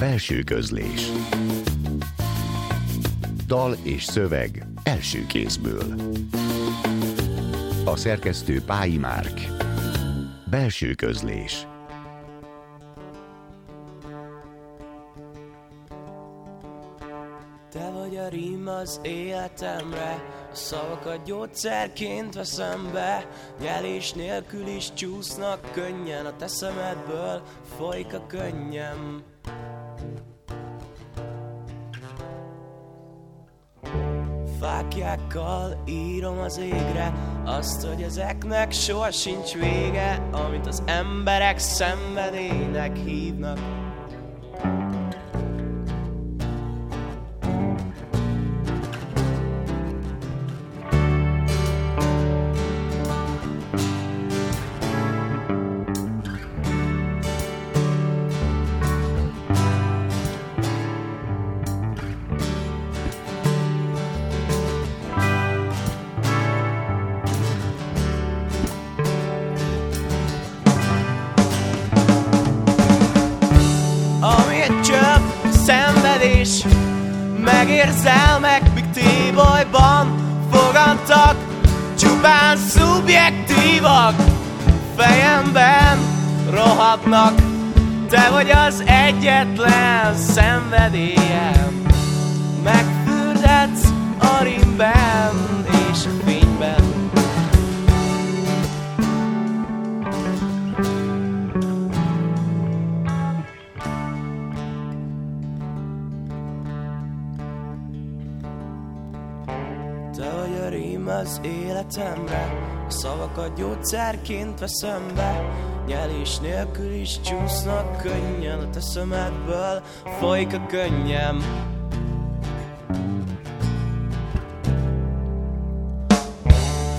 Belső közlés. Dal és szöveg első kézből. A szerkesztő Pályi Márk. Belső közlés. Te vagy a rím az életemre A szavakat gyógyszerként veszem be. Nyelés nélkül is csúsznak könnyen A te szemedből folyik a könnyem Fákjákkal írom az égre Azt, hogy ezeknek soha sincs vége Amit az emberek szenvedélynek hívnak szubjektívak Fejemben rohadnak Te vagy az egyetlen szenvedélyem. Megfürdetsz az életemre A szavakat gyógyszerként veszem be. Nyelés nélkül is csúsznak könnyen A te szemedből. Folyik a könnyem.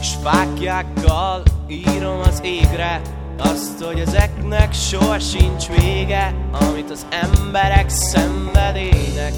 S fákjákkal írom az égre Azt, hogy ezeknek soha sincs vége Amit az emberek szenvedélynek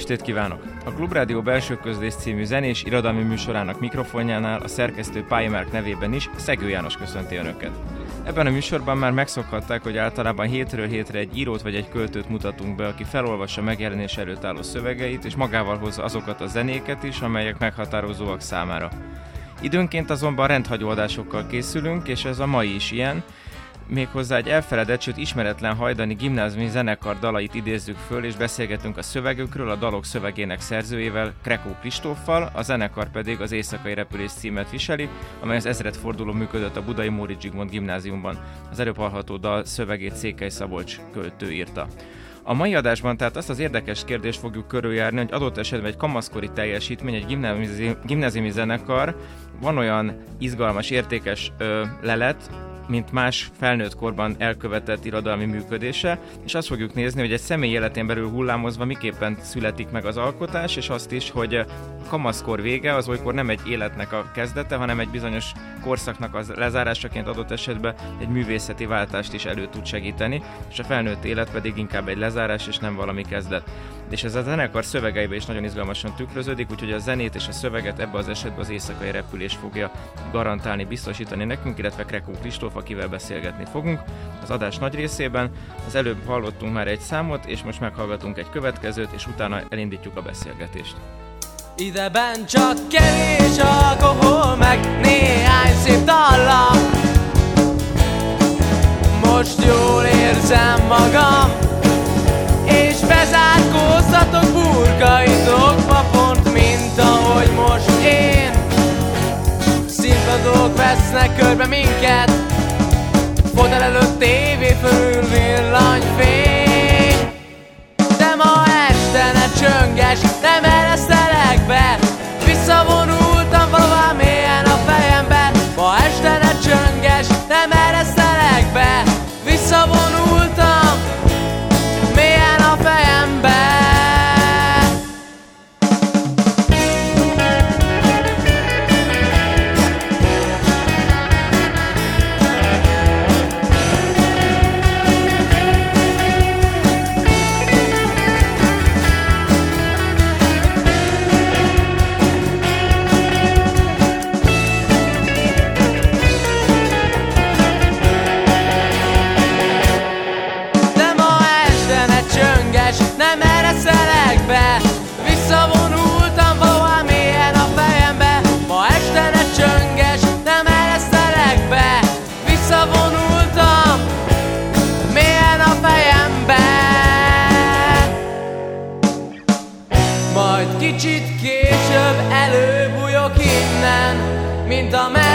estét kívánok! A Klubrádió belső közlés című zenés irodalmi műsorának mikrofonjánál a szerkesztő Pályamárk nevében is Szegő János köszönti Önöket. Ebben a műsorban már megszokhatták, hogy általában hétről hétre egy írót vagy egy költőt mutatunk be, aki felolvassa megjelenés előtt álló szövegeit, és magával hozza azokat a zenéket is, amelyek meghatározóak számára. Időnként azonban rendhagyó adásokkal készülünk, és ez a mai is ilyen, méghozzá egy elfeledett, sőt ismeretlen hajdani gimnáziumi zenekar dalait idézzük föl, és beszélgetünk a szövegükről, a dalok szövegének szerzőjével, Krekó Kristóffal, a zenekar pedig az Éjszakai Repülés címet viseli, amely az ezredforduló működött a Budai Móri Zsigmond gimnáziumban. Az előbb hallható dal szövegét Székely Szabolcs költő írta. A mai adásban tehát azt az érdekes kérdést fogjuk körüljárni, hogy adott esetben egy kamaszkori teljesítmény, egy gimnáziumi, zenekar van olyan izgalmas, értékes ö, lelet, mint más felnőtt korban elkövetett irodalmi működése, és azt fogjuk nézni, hogy egy személy életén belül hullámozva miképpen születik meg az alkotás, és azt is, hogy a kamaszkor vége az olykor nem egy életnek a kezdete, hanem egy bizonyos korszaknak az lezárásaként adott esetben egy művészeti váltást is elő tud segíteni, és a felnőtt élet pedig inkább egy lezárás, és nem valami kezdet. És ez a zenekar szövegeibe is nagyon izgalmasan tükröződik, úgyhogy a zenét és a szöveget ebbe az esetben az éjszakai repülés fogja garantálni, biztosítani nekünk, illetve Krekó Kristóf, akivel beszélgetni fogunk. Az adás nagy részében az előbb hallottunk már egy számot, és most meghallgatunk egy következőt, és utána elindítjuk a beszélgetést. Ideben csak kevés alkohol, meg néhány szép dallam Most jól érzem magam És bezárkóztatok burkaitok pont, mint ahogy most én Színpadok vesznek körbe minket Fotel előtt tévé fölül villanyfény Mint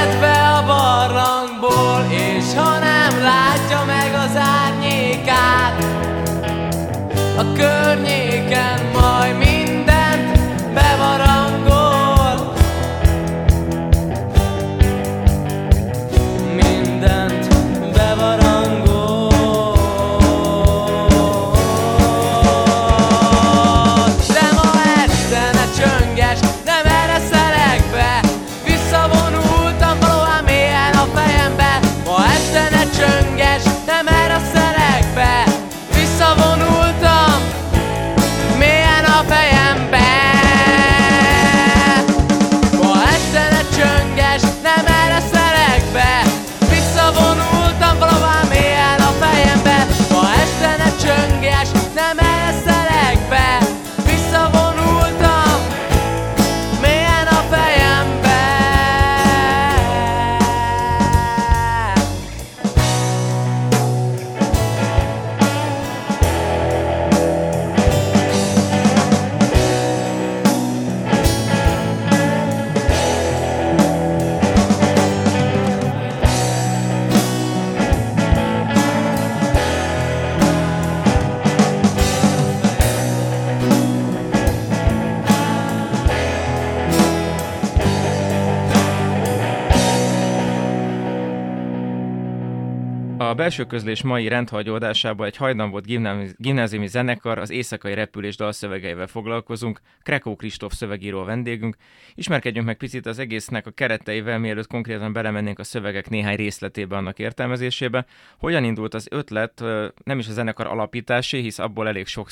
A belső közlés mai rendhagyó adásában egy hajdan volt gimnázi- gimnáziumi zenekar, az éjszakai repülés dalszövegeivel foglalkozunk. Krekó Kristóf szövegíró vendégünk. Ismerkedjünk meg picit az egésznek a kereteivel, mielőtt konkrétan belemennénk a szövegek néhány részletébe annak értelmezésébe. Hogyan indult az ötlet, nem is a zenekar alapításé, hisz abból elég sok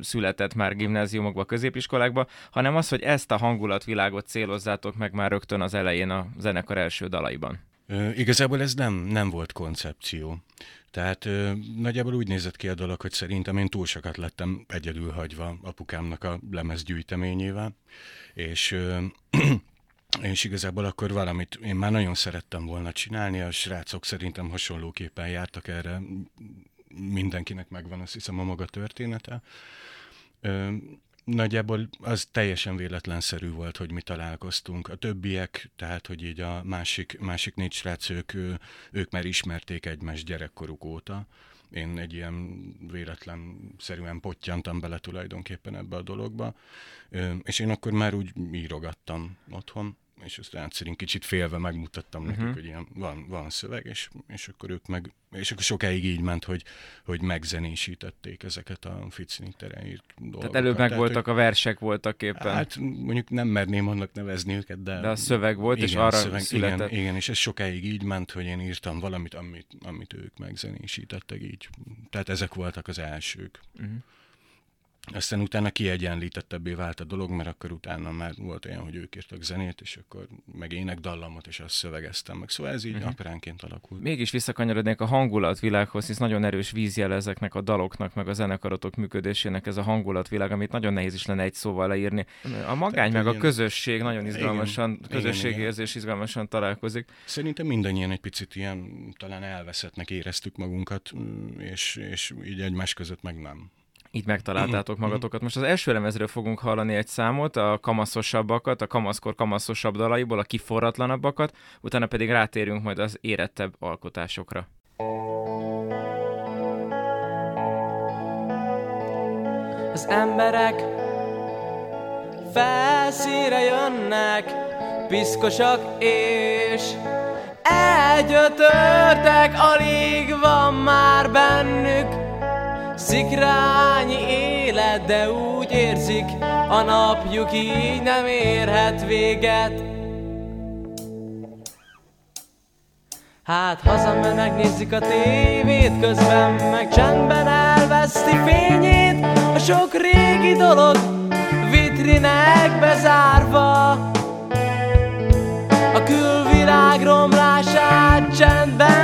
született már gimnáziumokba, középiskolákba, hanem az, hogy ezt a hangulatvilágot célozzátok meg már rögtön az elején a zenekar első dalaiban. Igazából ez nem, nem volt koncepció. Tehát nagyjából úgy nézett ki a dolog, hogy szerintem én túl sokat lettem egyedül hagyva apukámnak a lemezgyűjteményével, és, ö, és igazából akkor valamit én már nagyon szerettem volna csinálni, a srácok szerintem hasonlóképpen jártak erre, mindenkinek megvan azt hiszem a maga története. Nagyjából az teljesen véletlenszerű volt, hogy mi találkoztunk. A többiek, tehát hogy így a másik, másik négy srác, ők, ők már ismerték egymást gyerekkoruk óta. Én egy ilyen véletlenszerűen pottyantam bele tulajdonképpen ebbe a dologba. És én akkor már úgy írogattam otthon, és aztán szerint kicsit félve megmutattam uh-huh. nekik, hogy ilyen van, van szöveg, és, és akkor ők meg, és akkor sokáig így ment, hogy, hogy megzenésítették ezeket a Ficinitteren írt dolgokat. Tehát előbb meg voltak hogy, a versek voltak éppen. Hát mondjuk nem merném annak nevezni őket, de... De a szöveg volt, és arra született. Igen, igen, és ez sokáig így ment, hogy én írtam valamit, amit, amit ők megzenésítettek így. Tehát ezek voltak az elsők. Uh-huh. Aztán utána kiegyenlítettebbé vált a dolog, mert akkor utána már volt olyan, hogy ők írtak zenét, és akkor meg ének dallamot, és azt szövegeztem meg. Szóval ez így uh-huh. apránként alakult. Mégis visszakanyarodnék a hangulatvilághoz, hisz nagyon erős vízjel ezeknek a daloknak, meg a zenekaratok működésének ez a hangulatvilág, amit nagyon nehéz is lenne egy szóval leírni. A magány, Tehát, meg igen, a közösség nagyon izgalmasan, igen, közösségérzés igen. izgalmasan találkozik. Szerintem mindannyian egy picit ilyen talán elveszettnek éreztük magunkat, és, és így egymás között meg nem így megtaláltátok magatokat. Most az első lemezről fogunk hallani egy számot, a kamaszosabbakat, a kamaszkor kamaszosabb dalaiból, a kiforratlanabbakat, utána pedig rátérünk majd az érettebb alkotásokra. Az emberek felszíre jönnek, piszkosak és elgyötörtek, alig van már bennük Szikrányi élet, de úgy érzik, a napjuk így nem érhet véget. Hát hazamen megnézik a tévét, közben meg csendben elveszti fényét A sok régi dolog vitrinek bezárva A külvilág romlását csendben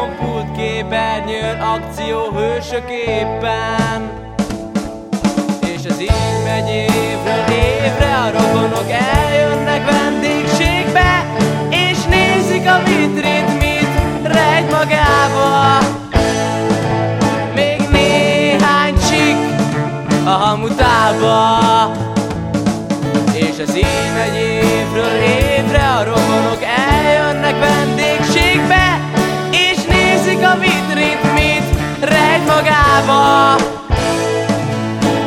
az eltompult képernyőn Akcióhősök éppen És ez így megy évről évre A rokonok eljönnek vendégségbe És nézik a vitrin magába Még néhány csik a hamutába. És az én egy évről évre a rokonok magába.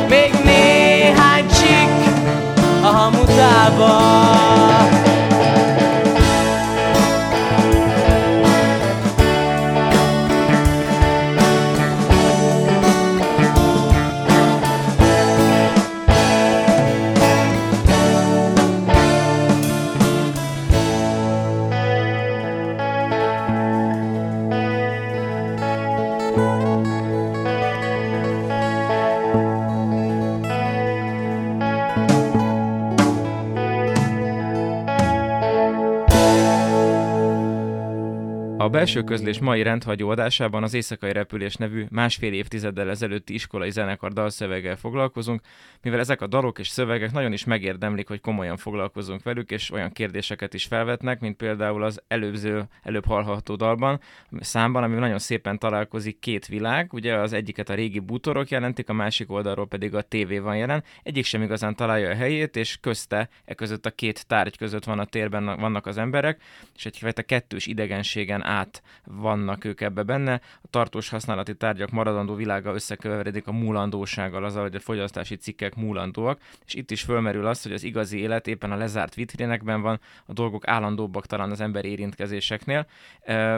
Még néhány csik a hamutába belső közlés mai rendhagyó adásában az Éjszakai Repülés nevű másfél évtizeddel ezelőtti iskolai zenekar dalszöveggel foglalkozunk, mivel ezek a dalok és szövegek nagyon is megérdemlik, hogy komolyan foglalkozunk velük, és olyan kérdéseket is felvetnek, mint például az előző, előbb hallható dalban, számban, ami nagyon szépen találkozik két világ, ugye az egyiket a régi bútorok jelentik, a másik oldalról pedig a tévé van jelen, egyik sem igazán találja a helyét, és közte, e között a két tárgy között van a térben vannak az emberek, és egyfajta kettős idegenségen át miatt vannak ők ebbe benne. A tartós használati tárgyak maradandó világa összekeveredik a múlandósággal, azzal, hogy a fogyasztási cikkek múlandóak, és itt is fölmerül az, hogy az igazi élet éppen a lezárt vitrinekben van, a dolgok állandóbbak talán az ember érintkezéseknél.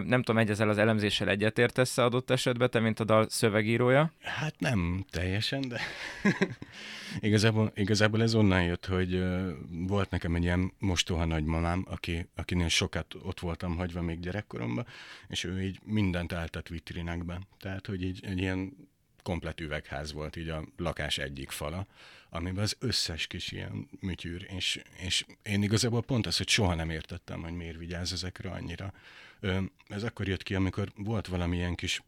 Nem tudom, egy ezzel az elemzéssel egyetértesz adott esetben, te, mint a dal szövegírója? Hát nem teljesen, de igazából, igazából ez onnan jött, hogy volt nekem egy ilyen mostoha nagymamám, aki, akinél sokat ott voltam hagyva még gyerekkoromban, és ő így mindent áltat vitrinekben. Tehát, hogy így egy ilyen komplet üvegház volt így a lakás egyik fala, amiben az összes kis ilyen műtyűr, és, és én igazából pont azt, hogy soha nem értettem, hogy miért vigyáz ezekre annyira. Ö, ez akkor jött ki, amikor volt valamilyen kis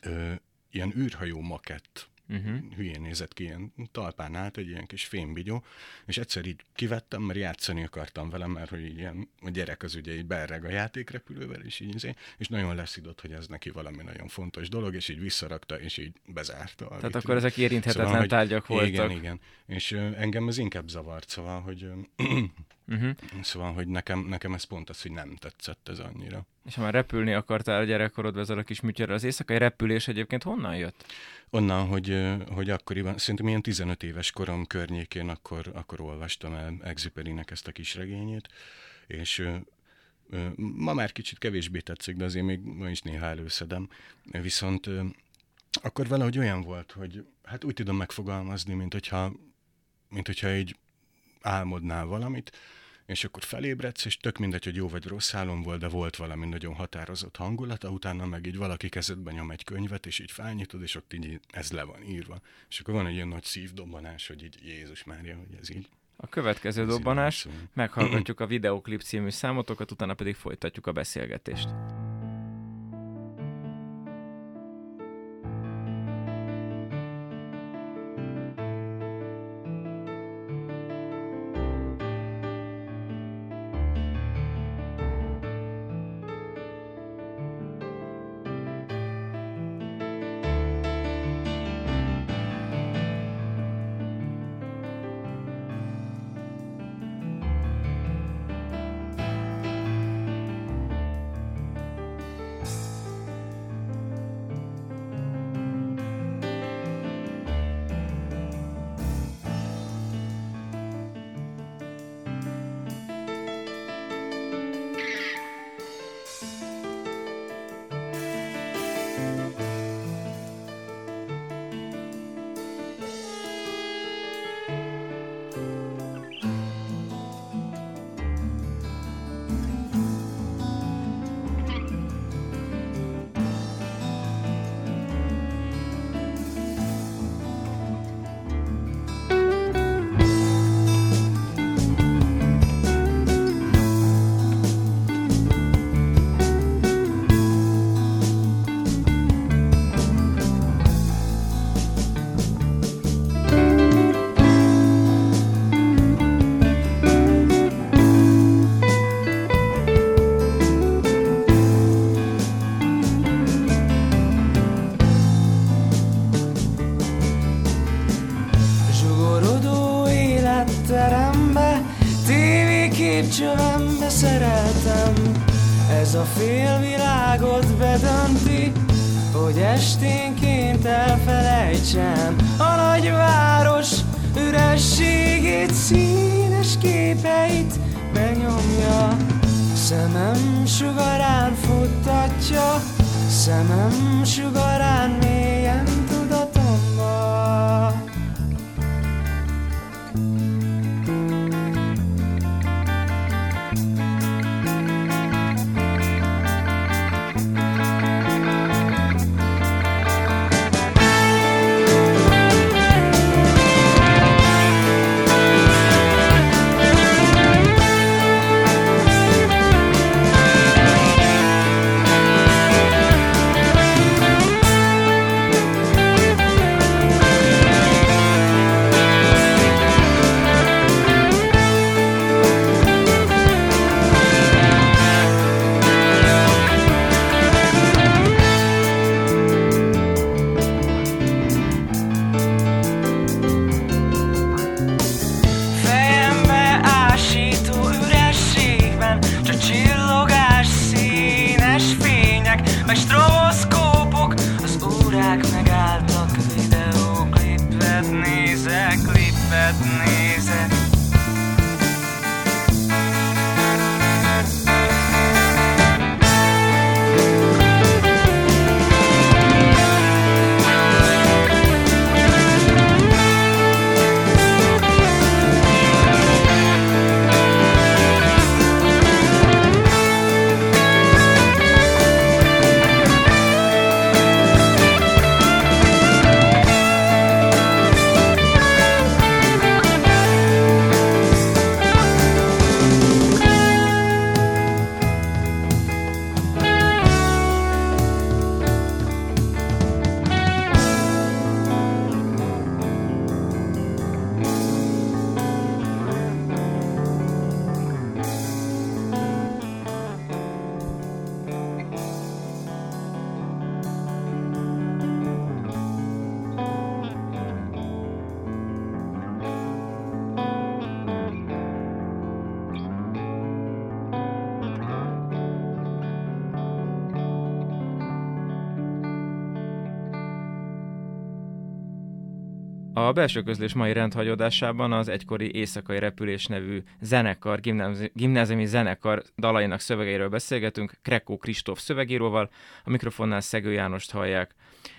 ö, ilyen űrhajó makett, uh-huh. hülyén nézett ki, ilyen talpán állt, egy ilyen kis fémbigyó, és egyszer így kivettem, mert játszani akartam velem, mert hogy ilyen, a gyerek az ugye így berreg a játékrepülővel, és így, izé, és nagyon leszidott, hogy ez neki valami nagyon fontos dolog, és így visszarakta, és így bezárta. Tehát vitrin. akkor ezek érinthetetlen szóval, tárgyak voltak. Igen, igen. És engem ez inkább zavart, szóval, hogy uh, Uh-huh. Szóval, hogy nekem, nekem ez pont az, hogy nem tetszett ez annyira. És ha már repülni akartál a gyerekkorodban ezzel a kis műtyörrel, az éjszakai repülés egyébként honnan jött? Onnan, hogy, hogy akkoriban, szerintem ilyen 15 éves korom környékén akkor, akkor olvastam el Exuperinek ezt a kis regényét, és ma már kicsit kevésbé tetszik, de azért még ma is néha előszedem. Viszont akkor valahogy olyan volt, hogy hát úgy tudom megfogalmazni, mint hogyha, mint hogyha így álmodnál valamit, és akkor felébredsz, és tök mindegy, hogy jó vagy rossz álom volt, de volt valami nagyon határozott hangulata, utána meg így valaki kezedbe nyom egy könyvet, és így felnyitod, és ott így ez le van írva. És akkor van egy ilyen nagy szívdobbanás, hogy így Jézus Mária, hogy ez így. A következő ez dobbanás, meghallgatjuk a videoklip című számotokat, utána pedig folytatjuk a beszélgetést. Belső közlés mai rendhagyódásában az egykori éjszakai repülés nevű zenekar, gimnáziumi zenekar dalainak szövegeiről beszélgetünk, Krekó Kristóf szövegíróval, a mikrofonnál Szegő Jánost hallják.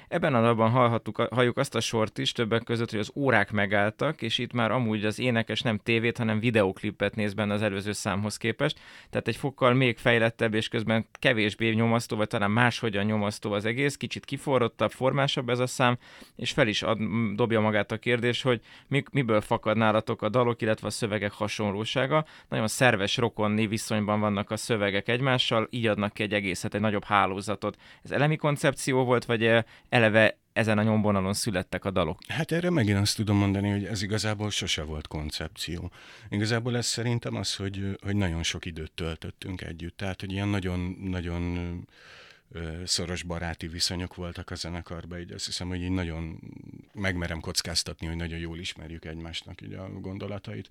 Ebben a dalban hallhattuk, halljuk azt a sort is többek között, hogy az órák megálltak, és itt már amúgy az énekes nem tévét, hanem videoklipet néz benne az előző számhoz képest. Tehát egy fokkal még fejlettebb, és közben kevésbé nyomasztó, vagy talán máshogyan nyomasztó az egész, kicsit kiforrottabb, formásabb ez a szám, és fel is ad, dobja magát a kérdés, hogy mi, miből fakad nálatok a dalok, illetve a szövegek hasonlósága. Nagyon szerves rokonni viszonyban vannak a szövegek egymással, így adnak ki egy egészet, egy nagyobb hálózatot. Ez elemi koncepció volt, vagy eh, eleve ezen a nyomvonalon születtek a dalok? Hát erre megint azt tudom mondani, hogy ez igazából sose volt koncepció. Igazából ez szerintem az, hogy, hogy nagyon sok időt töltöttünk együtt. Tehát, hogy ilyen nagyon-nagyon szoros baráti viszonyok voltak a zenekarban, így azt hiszem, hogy így nagyon megmerem kockáztatni, hogy nagyon jól ismerjük egymásnak így a gondolatait,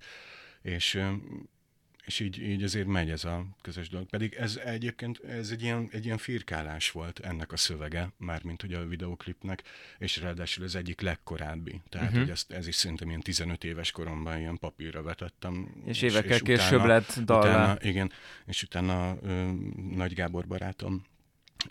és és így, így azért megy ez a közös dolog. Pedig ez egyébként ez egy ilyen, egy ilyen firkálás volt ennek a szövege, mármint hogy a videoklipnek, és ráadásul az egyik legkorábbi. Tehát, uh-huh. hogy ezt, ez is szerintem ilyen 15 éves koromban ilyen papírra vetettem. És, évekkel és később lett dallá. Igen, és utána ö, Nagy Gábor barátom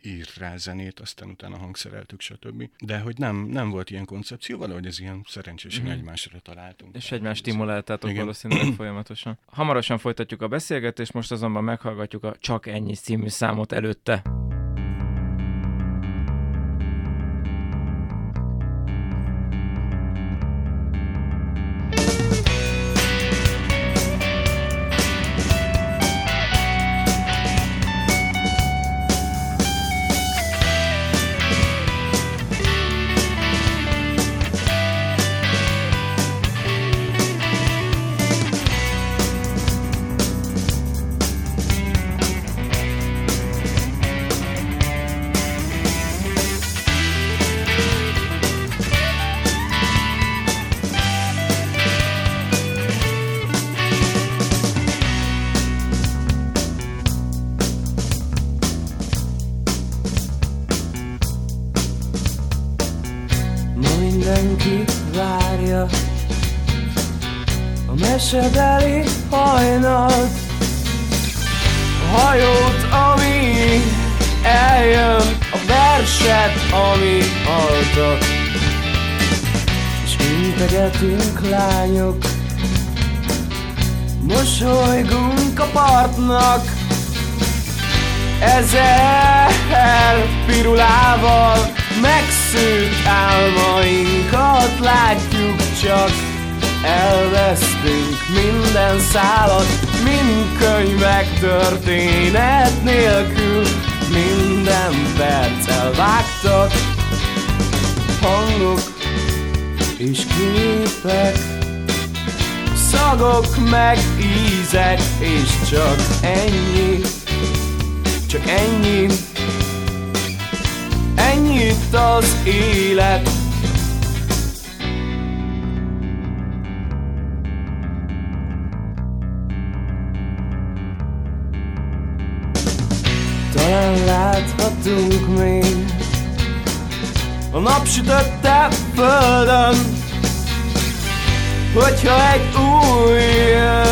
írt rá zenét, aztán utána hangszereltük, stb. De hogy nem, nem volt ilyen koncepció, valahogy ez ilyen szerencsésen mm-hmm. egymásra találtunk. És egymást stimuláltátok Igen. valószínűleg folyamatosan. Hamarosan folytatjuk a beszélgetést, most azonban meghallgatjuk a Csak ennyi című számot előtte. should minden szálat, mind könyvek történet nélkül Minden perc elvágtak Hangok és képek Szagok meg ízek És csak ennyi Csak ennyi. Ennyit az élet A napsütötte földön. Hogyha egy új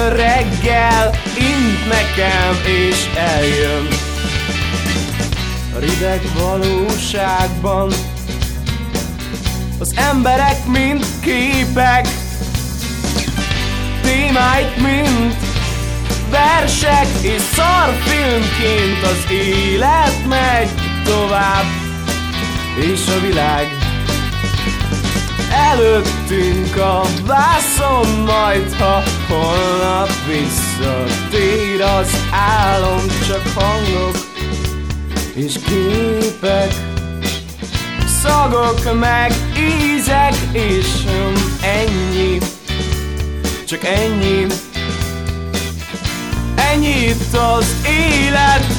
reggel int nekem és eljön. A rideg valóságban. Az emberek mind képek. Témáit mind versek és szarfilmként az élet megy tovább és a világ. Előttünk a vászon majd ha holnap visszatér az álom csak hangok és képek. Szagok meg ízek és ennyi csak ennyi. Ennyit az élet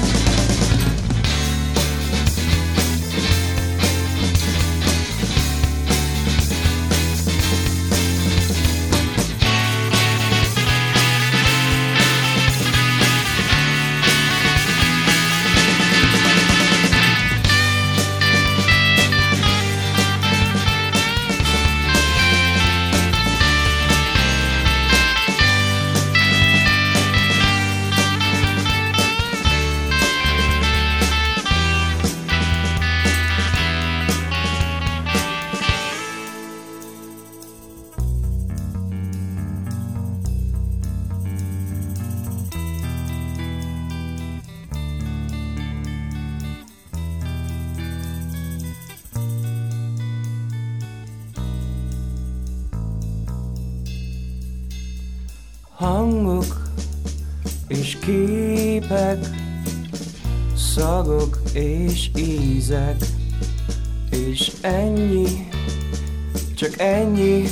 és ízek, és ennyi, csak ennyi,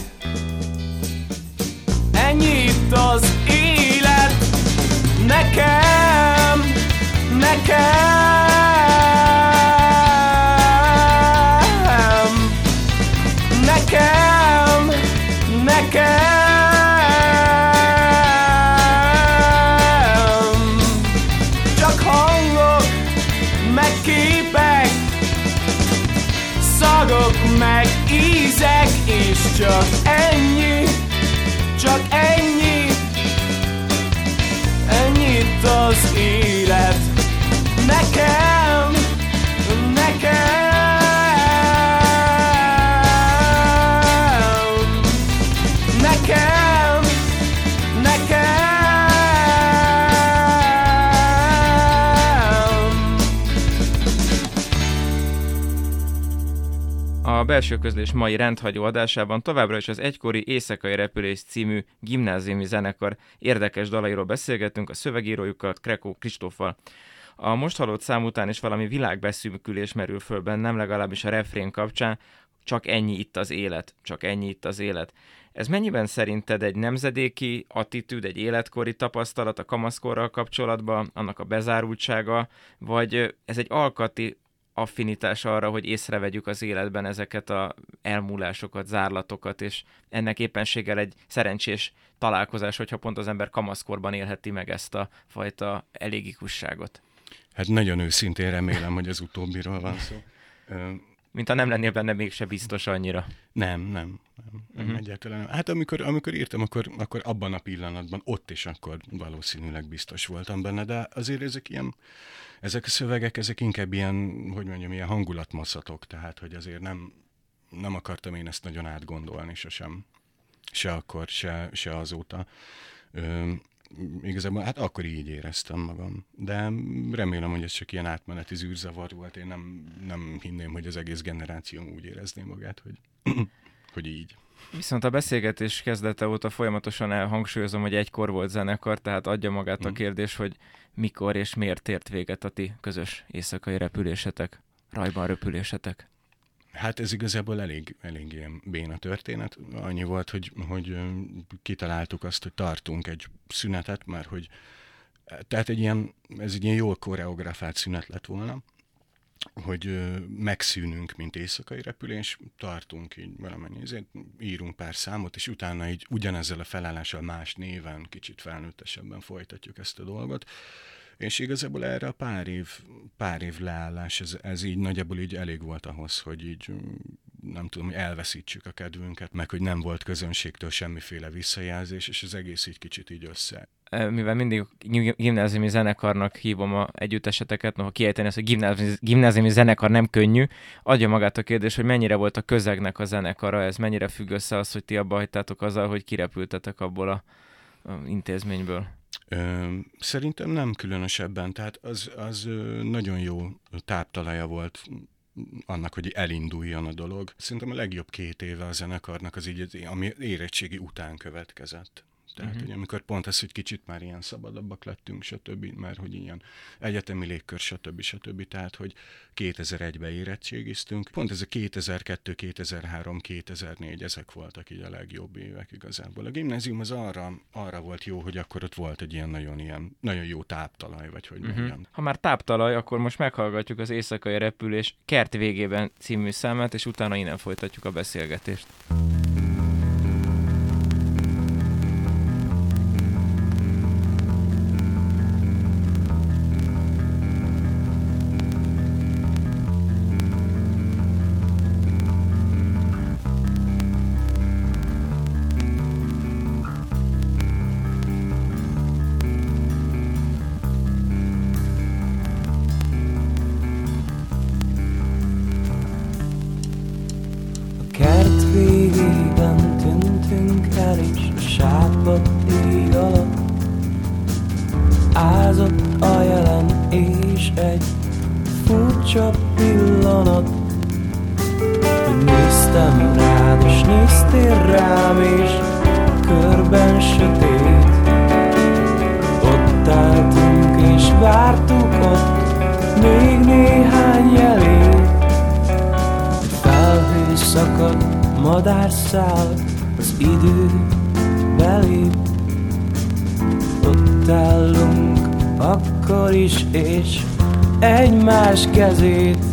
belső közlés mai rendhagyó adásában továbbra is az egykori Éjszakai Repülés című gimnáziumi zenekar érdekes dalairól beszélgetünk a szövegírójukkal, Krekó Kristóffal. A most hallott szám után is valami világbeszűkülés merül föl bennem, legalábbis a refrén kapcsán, csak ennyi itt az élet, csak ennyi itt az élet. Ez mennyiben szerinted egy nemzedéki attitűd, egy életkori tapasztalat a kamaszkorral kapcsolatban, annak a bezárultsága, vagy ez egy alkati affinitás arra, hogy észrevegyük az életben ezeket a elmúlásokat, zárlatokat, és ennek éppenséggel egy szerencsés találkozás, hogyha pont az ember kamaszkorban élheti meg ezt a fajta elégikusságot. Hát nagyon őszintén remélem, hogy az utóbbiról van szó. Mint ha nem lennél benne mégse biztos annyira. Nem, nem, nem, nem uh-huh. egyáltalán nem. Hát amikor, amikor írtam, akkor, akkor abban a pillanatban, ott is akkor valószínűleg biztos voltam benne, de azért ezek ilyen ezek a szövegek, ezek inkább ilyen, hogy mondjam, ilyen hangulatmasszatok, tehát hogy azért nem, nem akartam én ezt nagyon átgondolni sosem. Se akkor, se, se azóta. Ö, igazából hát akkor így éreztem magam. De remélem, hogy ez csak ilyen átmeneti zűrzavar volt. Én nem, nem hinném, hogy az egész generáció úgy érezné magát, hogy, hogy így. Viszont a beszélgetés kezdete óta folyamatosan elhangsúlyozom, hogy egykor volt zenekar, tehát adja magát a mm. kérdés, hogy mikor és miért ért véget a ti közös éjszakai repülésetek, rajban repülésetek? Hát ez igazából elég, elég ilyen béna történet. Annyi volt, hogy, hogy kitaláltuk azt, hogy tartunk egy szünetet, mert hogy tehát egy ilyen, ez egy ilyen jól koreografált szünet lett volna, hogy megszűnünk, mint éjszakai repülés, tartunk így valamennyi, ezért írunk pár számot, és utána így ugyanezzel a felállással más néven, kicsit felnőttesebben folytatjuk ezt a dolgot. És igazából erre a pár év, pár év leállás, ez, ez így nagyjából így elég volt ahhoz, hogy így nem tudom, hogy elveszítsük a kedvünket, meg hogy nem volt közönségtől semmiféle visszajelzés, és az egész így kicsit így össze mivel mindig gimnáziumi zenekarnak hívom a együtteseteket, noha kiejteni ezt, hogy gimnáziumi, gimnáziumi zenekar nem könnyű, adja magát a kérdés, hogy mennyire volt a közegnek a zenekara, ez mennyire függ össze az, hogy ti abba hagytátok azzal, hogy kirepültetek abból a, a intézményből? Ö, szerintem nem különösebben, tehát az, az nagyon jó táptalaja volt annak, hogy elinduljon a dolog. Szerintem a legjobb két éve a zenekarnak az így, ami érettségi után következett. Tehát, uh-huh. hogy amikor pont ez, hogy kicsit már ilyen szabadabbak lettünk, stb., mert hogy ilyen egyetemi légkör, stb., stb., tehát, hogy 2001-ben érettségiztünk. Pont ez a 2002, 2003, 2004, ezek voltak így a legjobb évek igazából. A gimnázium az arra, arra volt jó, hogy akkor ott volt egy ilyen nagyon, ilyen, nagyon jó táptalaj, vagy hogy uh-huh. mondjam. Ha már táptalaj, akkor most meghallgatjuk az Éjszakai Repülés kert végében című számát, és utána innen folytatjuk a beszélgetést. egymás kezét.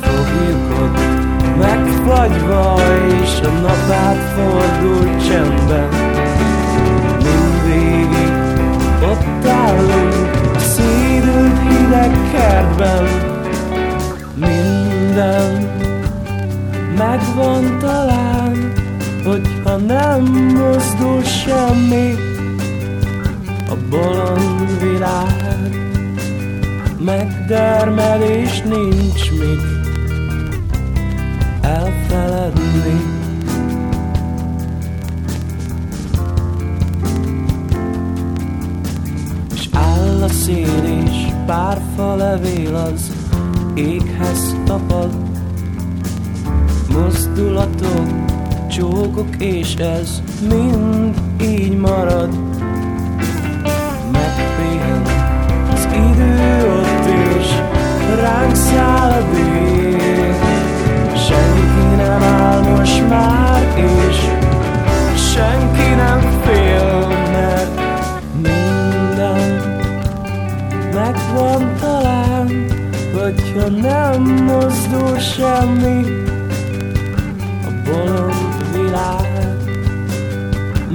Fogjuk ott megfagyva és a nap átfordult csendben. Mindvégig ott állunk szédült hideg kertben. Minden megvan talán, hogyha nem mozdul semmi. A bolond világ megdermelés nincs mit elfeledni. És áll a szél és pár fa levél az éghez tapad. Mozdulatok, csókok és ez mind így marad. Megpihen az idő ránk száll a. Senki nem áll most már, is, senki nem fél, mert minden megvan talán, hogyha nem mozdul semmi a bolond világ.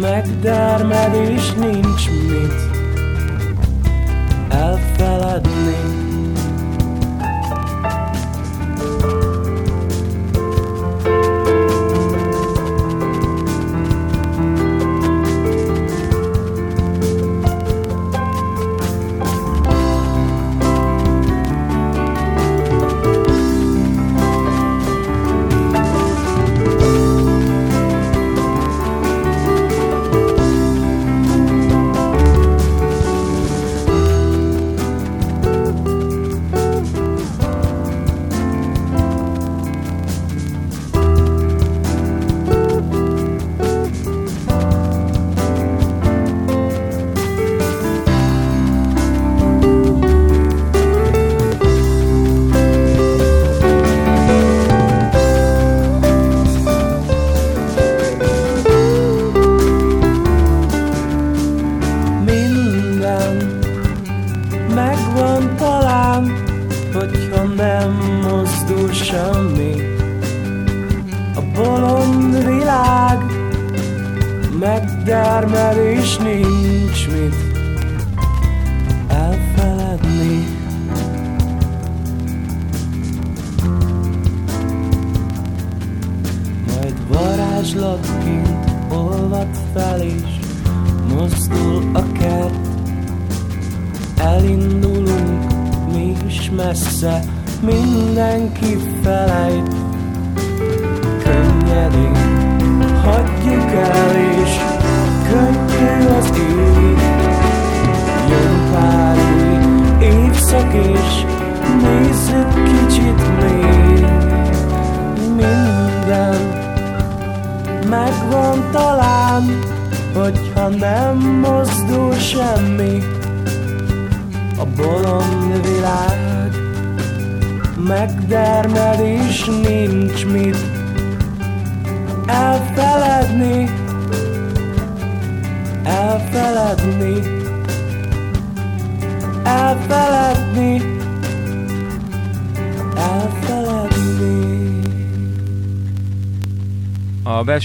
Megdermed és nincs mit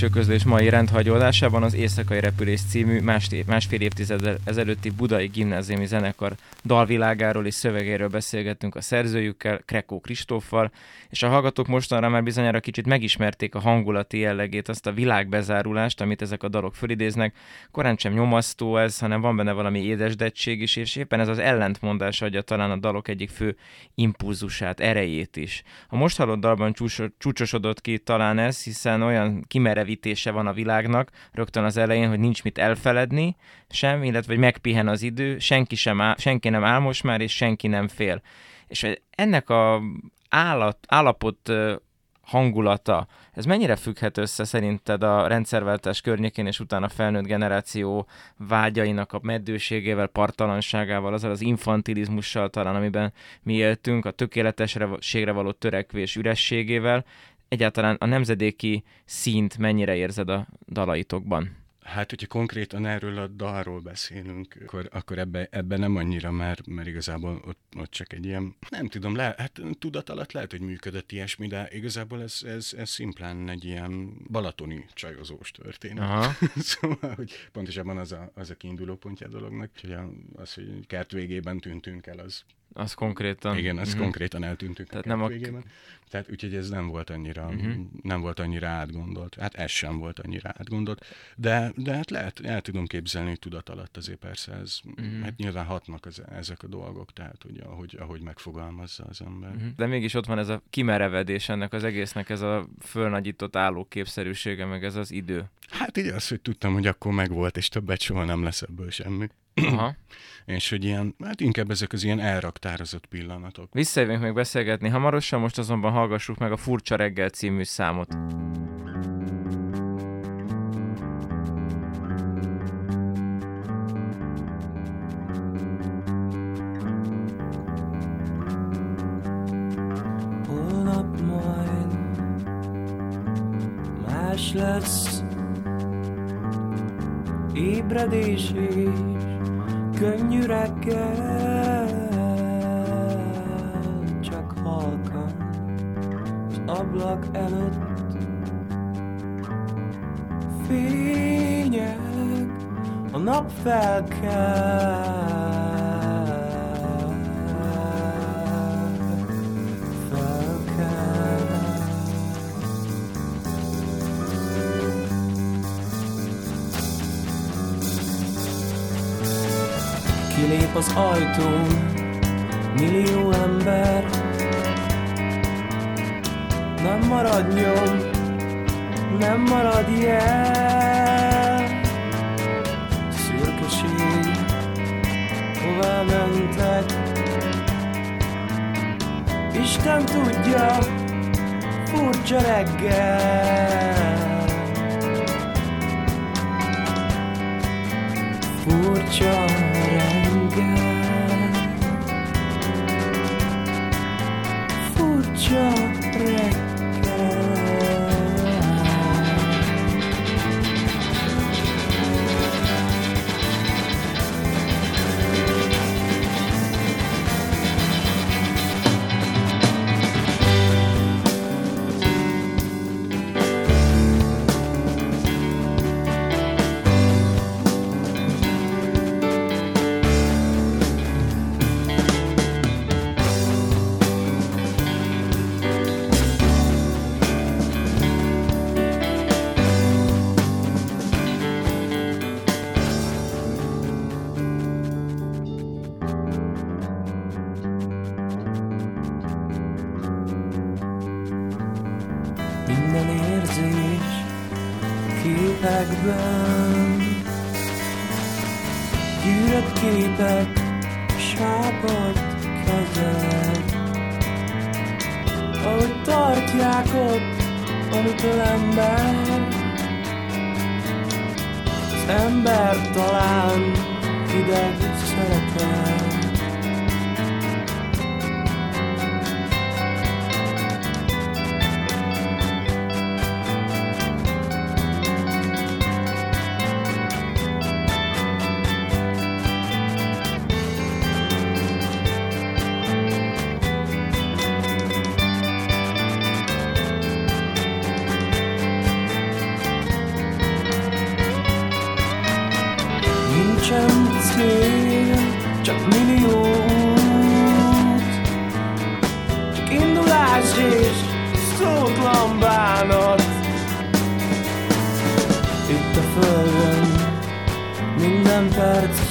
belső közlés mai rendhagyódásában az Éjszakai Repülés című másfél évtized ezelőtti budai gimnáziumi zenekar dalvilágáról és szövegéről beszélgettünk a szerzőjükkel, Krekó Kristóffal, és a hallgatók mostanra már bizonyára kicsit megismerték a hangulati jellegét, azt a világbezárulást, amit ezek a dalok fölidéznek. Korán sem nyomasztó ez, hanem van benne valami édesdettség is, és éppen ez az ellentmondás adja talán a dalok egyik fő impulzusát, erejét is. A most hallott dalban csúcsosodott ki talán ez, hiszen olyan kimerevítése van a világnak rögtön az elején, hogy nincs mit elfeledni sem, illetve hogy megpihen az idő, senki, sem áll, senki nem álmos már, és senki nem fél. És ennek a állat, állapot hangulata, ez mennyire függhet össze szerinted a rendszerváltás környékén és utána felnőtt generáció vágyainak a meddőségével, partalanságával, azzal az infantilizmussal talán, amiben mi éltünk, a tökéletességre való törekvés ürességével, egyáltalán a nemzedéki színt mennyire érzed a dalaitokban? Hát, hogyha konkrétan erről a dalról beszélünk, akkor, akkor ebbe, ebbe nem annyira, mert, mert igazából ott, ott csak egy ilyen, nem tudom, le, hát tudat alatt lehet, hogy működött ilyesmi, de igazából ez, ez, ez szimplán egy ilyen balatoni csajozós történet. Aha. szóval, hogy pontosabban az a, az a kiinduló pontja a dolognak, hogy az, hogy kert végében tűntünk el, az az konkrétan. Igen, az mm-hmm. konkrétan eltűntünk Tehát nem a... végében. Tehát úgyhogy ez nem volt annyira, mm-hmm. nem volt annyira átgondolt. Hát ez sem volt annyira átgondolt. De, de hát lehet, el tudom képzelni, hogy tudat alatt azért persze ez, mm-hmm. hát nyilván hatnak az, ezek a dolgok, tehát hogy ahogy, ahogy megfogalmazza az ember. Mm-hmm. De mégis ott van ez a kimerevedés ennek az egésznek, ez a fölnagyított állóképszerűsége, meg ez az idő. Hát így az, hogy tudtam, hogy akkor megvolt, és többet soha nem lesz ebből semmi. Aha. és hogy ilyen, hát inkább ezek az ilyen elraktározott pillanatok. Visszajövünk még beszélgetni hamarosan, most azonban hallgassuk meg a Furcsa reggel című számot. Lesz ébredés is könnyű reggel, csak halkan az ablak előtt fények, a nap felkel. Kilép az ajtón. Millió ember. Nem marad nyom, nem marad jel. Szürkeség, hová mentek? Isten tudja, furcsa reggel. Furcsa Furcsa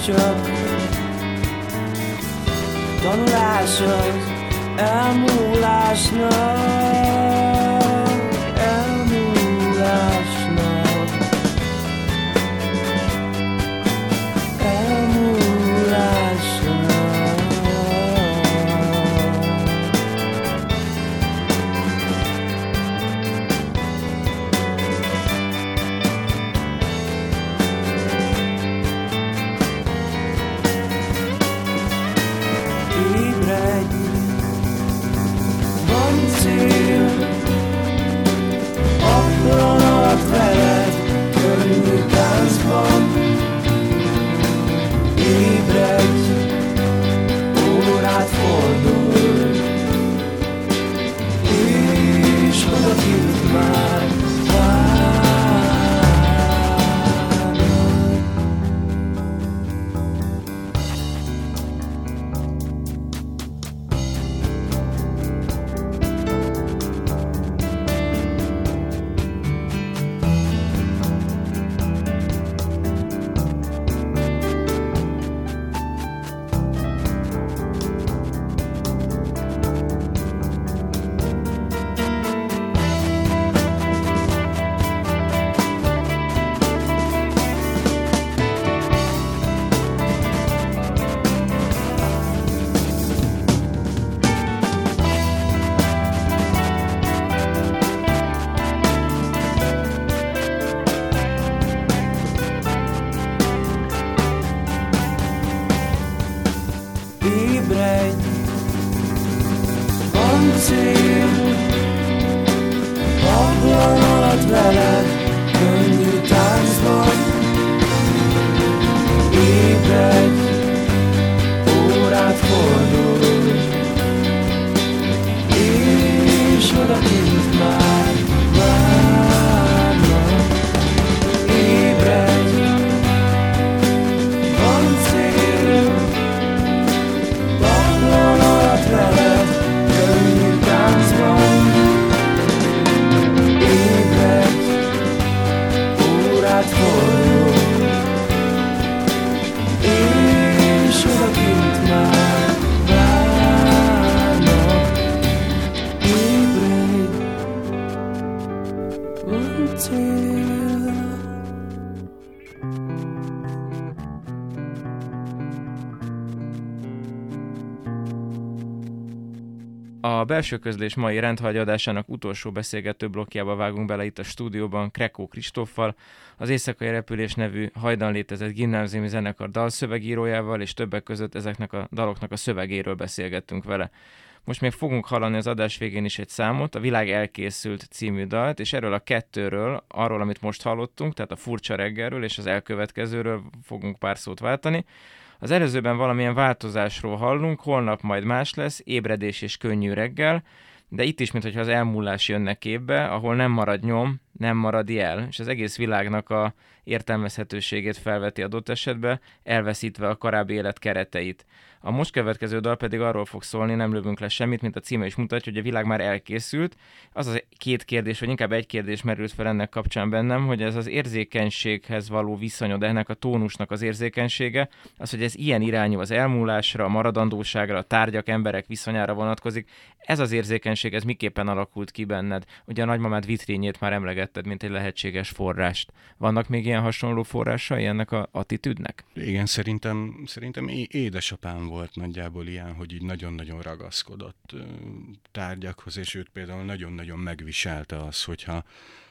csak. Tanulás az elmúlásnak belső közlés mai rendhagyadásának utolsó beszélgető blokkjába vágunk bele itt a stúdióban Krekó Kristóffal, az Éjszakai Repülés nevű hajdan létezett gimnáziumi zenekar dalszövegírójával, és többek között ezeknek a daloknak a szövegéről beszélgettünk vele. Most még fogunk hallani az adás végén is egy számot, a Világ elkészült című dalt, és erről a kettőről, arról, amit most hallottunk, tehát a furcsa reggelről és az elkövetkezőről fogunk pár szót váltani. Az előzőben valamilyen változásról hallunk, holnap majd más lesz, ébredés és könnyű reggel, de itt is, mintha az elmúlás jönne képbe, ahol nem marad nyom, nem marad jel, és az egész világnak a értelmezhetőségét felveti adott esetben, elveszítve a korábbi élet kereteit. A most következő dal pedig arról fog szólni, nem lövünk le semmit, mint a címe is mutatja, hogy a világ már elkészült. Az az két kérdés, vagy inkább egy kérdés merült fel ennek kapcsán bennem, hogy ez az érzékenységhez való viszonyod, ennek a tónusnak az érzékenysége, az, hogy ez ilyen irányú az elmúlásra, a maradandóságra, a tárgyak, emberek viszonyára vonatkozik. Ez az érzékenység, ez miképpen alakult ki benned? Ugye a nagymamád vitrényét már emleget emlegetted, mint egy lehetséges forrást. Vannak még ilyen hasonló forrásai ennek a attitűdnek? Igen, szerintem, szerintem édesapám volt nagyjából ilyen, hogy így nagyon-nagyon ragaszkodott tárgyakhoz, és őt például nagyon-nagyon megviselte az, hogyha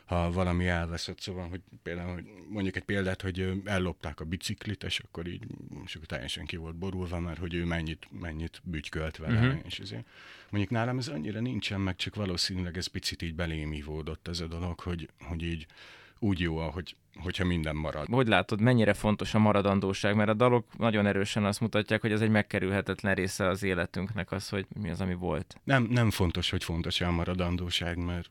ha valami elveszett, szóval, hogy például, hogy mondjuk egy példát, hogy ellopták a biciklit, és akkor így, és akkor teljesen ki volt borulva, mert hogy ő mennyit, mennyit bütykölt vele, uh-huh. és ezért. Mondjuk nálam ez annyira nincsen meg, csak valószínűleg ez picit így belém ivódott ez a dolog, hogy, hogy így úgy jó, ahogy, hogyha minden marad. Hogy látod, mennyire fontos a maradandóság? Mert a dalok nagyon erősen azt mutatják, hogy ez egy megkerülhetetlen része az életünknek, az, hogy mi az, ami volt. Nem, nem fontos, hogy fontos a maradandóság, mert,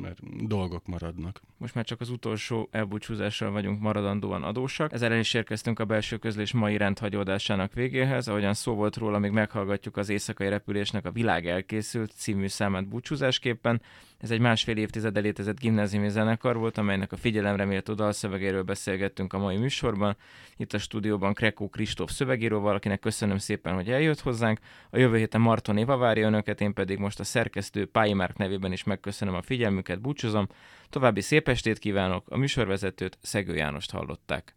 mert dolgok maradnak. Most már csak az utolsó elbúcsúzással vagyunk maradandóan adósak. Ezzel is érkeztünk a belső közlés mai rendhagyódásának végéhez. Ahogyan szó volt róla, még meghallgatjuk az éjszakai repülésnek a Világ elkészült című számát búcsúzásképpen. Ez egy másfél évtizeddel létezett gimnáziumi zenekar volt, amelynek a figyelemre méltó dalszövegéről beszélgettünk a mai műsorban. Itt a stúdióban Krekó Kristóf szövegíróval, akinek köszönöm szépen, hogy eljött hozzánk. A jövő héten Marton Éva várja önöket, én pedig most a szerkesztő Pályi Márk nevében is megköszönöm a figyelmüket, búcsúzom. További szép estét kívánok, a műsorvezetőt Szegő Jánost hallották.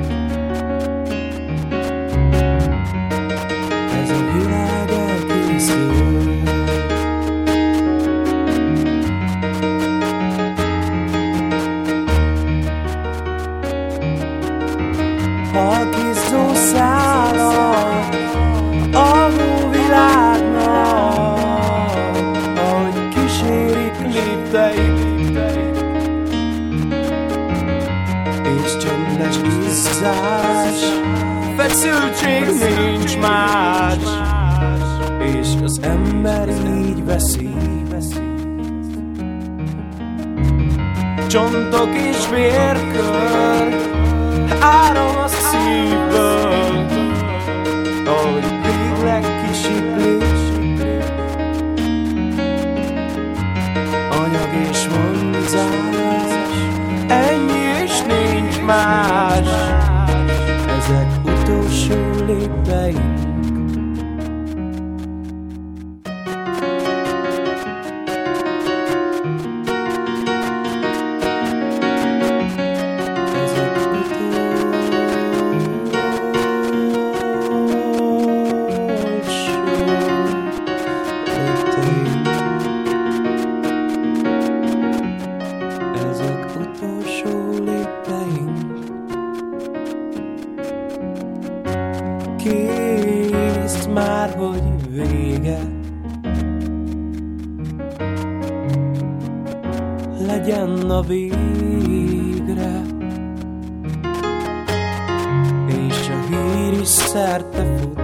is szerte fut.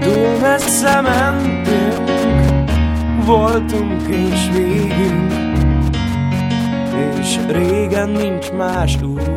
Túl messze mentünk Voltunk és végünk És régen nincs más út.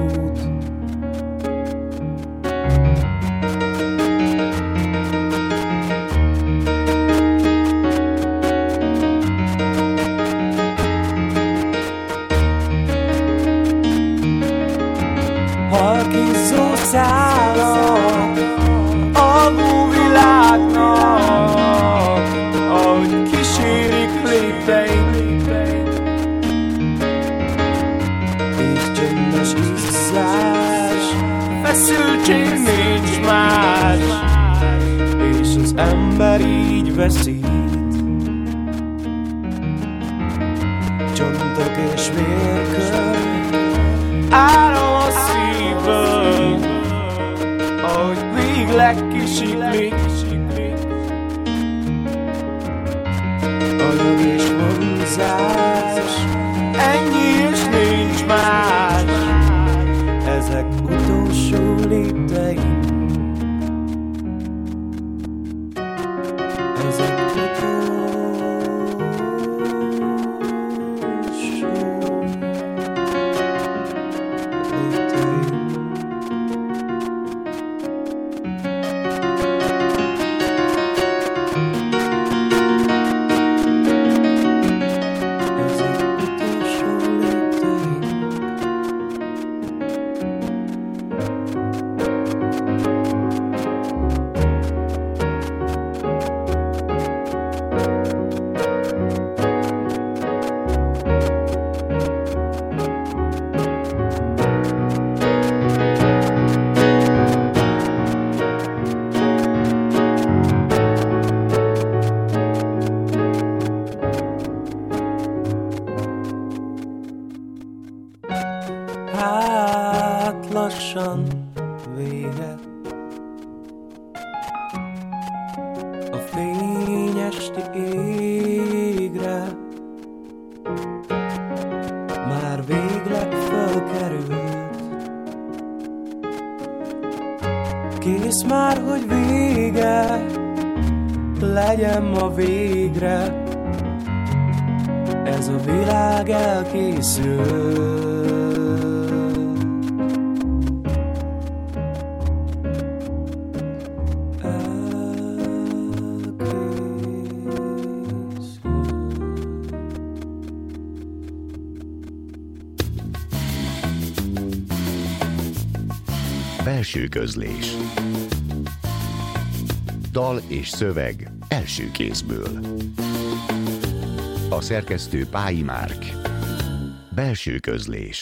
yeux. Belső közlés Dal és szöveg első kézből. A szerkesztő Pályi Márk belső közlés.